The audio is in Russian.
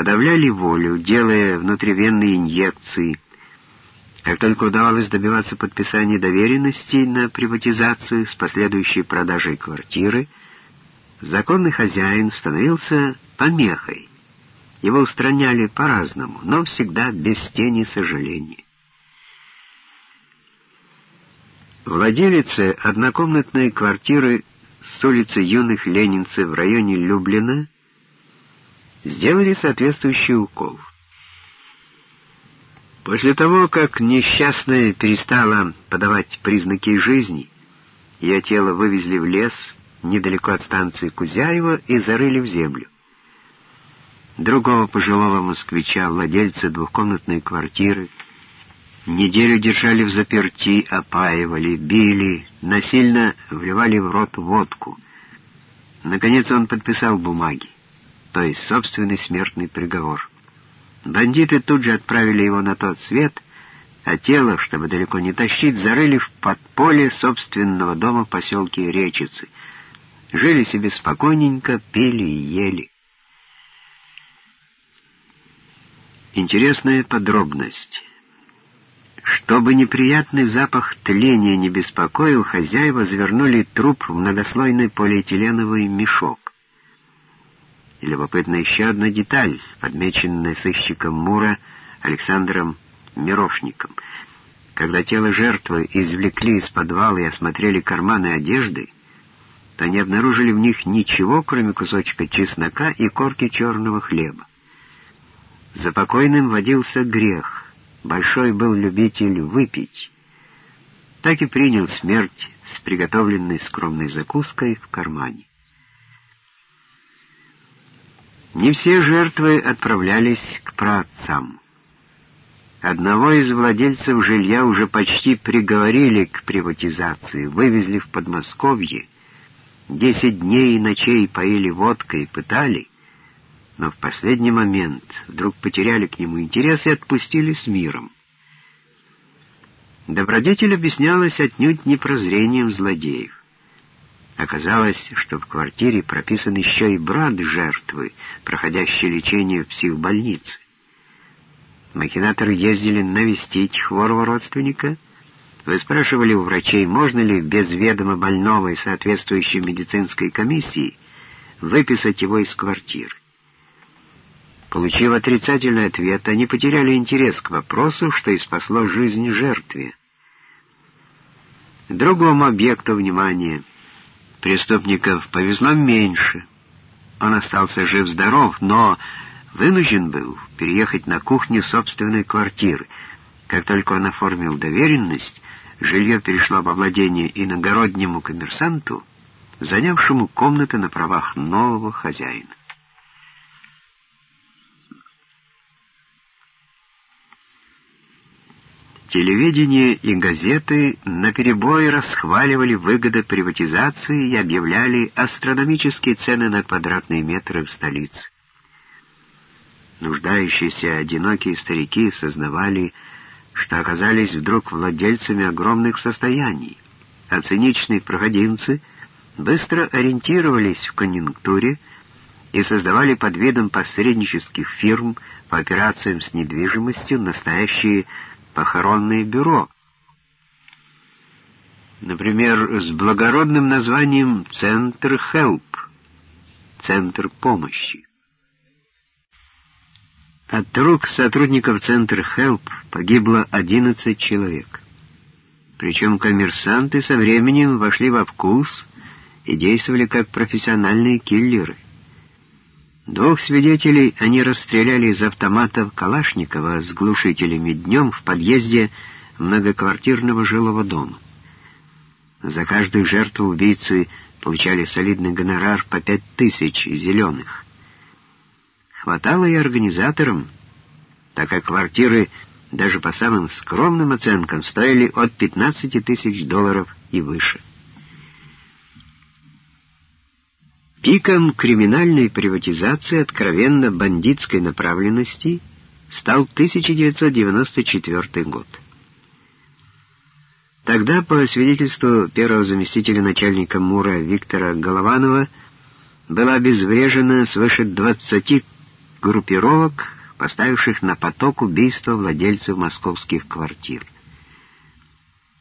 подавляли волю, делая внутривенные инъекции. Как только удавалось добиваться подписания доверенностей на приватизацию с последующей продажей квартиры, законный хозяин становился помехой. Его устраняли по-разному, но всегда без тени сожаления. Владелице однокомнатной квартиры с улицы Юных Ленинцев в районе Люблина сделали соответствующий укол. После того, как несчастная перестала подавать признаки жизни, ее тело вывезли в лес недалеко от станции Кузяева и зарыли в землю. Другого пожилого москвича, владельца двухкомнатной квартиры, Неделю держали в заперти, опаивали, били, насильно вливали в рот водку. Наконец он подписал бумаги, то есть собственный смертный приговор. Бандиты тут же отправили его на тот свет, а тело, чтобы далеко не тащить, зарыли в подполье собственного дома в поселке Речицы. Жили себе спокойненько, пили и ели. Интересная подробность. Чтобы неприятный запах тления не беспокоил, хозяева завернули труп в многослойный полиэтиленовый мешок. И любопытна еще одна деталь, подмеченная сыщиком Мура Александром Мирошником. Когда тело жертвы извлекли из подвала и осмотрели карманы одежды, то не обнаружили в них ничего, кроме кусочка чеснока и корки черного хлеба. За покойным водился грех большой был любитель выпить. Так и принял смерть с приготовленной скромной закуской в кармане. Не все жертвы отправлялись к праотцам. Одного из владельцев жилья уже почти приговорили к приватизации, вывезли в Подмосковье, десять дней и ночей поили водкой, пытали, но в последний момент вдруг потеряли к нему интерес и отпустили с миром. Добродетель объяснялась отнюдь не прозрением злодеев. Оказалось, что в квартире прописан еще и брат жертвы, проходящий лечение в психбольнице. Махинаторы ездили навестить хворого родственника, вы спрашивали у врачей, можно ли без ведома больного и соответствующей медицинской комиссии выписать его из квартиры. Получив отрицательный ответ, они потеряли интерес к вопросу, что и спасло жизнь жертве. Другому объекту внимания преступников повезло меньше. Он остался жив-здоров, но вынужден был переехать на кухню собственной квартиры. Как только он оформил доверенность, жилье перешло во владение иногороднему коммерсанту, занявшему комнаты на правах нового хозяина. Телевидение и газеты наперебой расхваливали выгоды приватизации и объявляли астрономические цены на квадратные метры в столице. Нуждающиеся одинокие старики сознавали, что оказались вдруг владельцами огромных состояний, а циничные проходимцы быстро ориентировались в конъюнктуре и создавали под видом посреднических фирм по операциям с недвижимостью настоящие похоронное бюро. Например, с благородным названием «Центр Хелп» — «Центр помощи». От рук сотрудников Центра Хелп погибло 11 человек. Причем коммерсанты со временем вошли во вкус и действовали как профессиональные киллеры — Двух свидетелей они расстреляли из автоматов Калашникова с глушителями днем в подъезде многоквартирного жилого дома. За каждую жертву убийцы получали солидный гонорар по пять тысяч зеленых. Хватало и организаторам, так как квартиры даже по самым скромным оценкам стоили от 15 тысяч долларов и выше. Пиком криминальной приватизации откровенно бандитской направленности стал 1994 год. Тогда, по свидетельству первого заместителя начальника МУРа Виктора Голованова, было обезврежено свыше 20 группировок, поставивших на поток убийство владельцев московских квартир.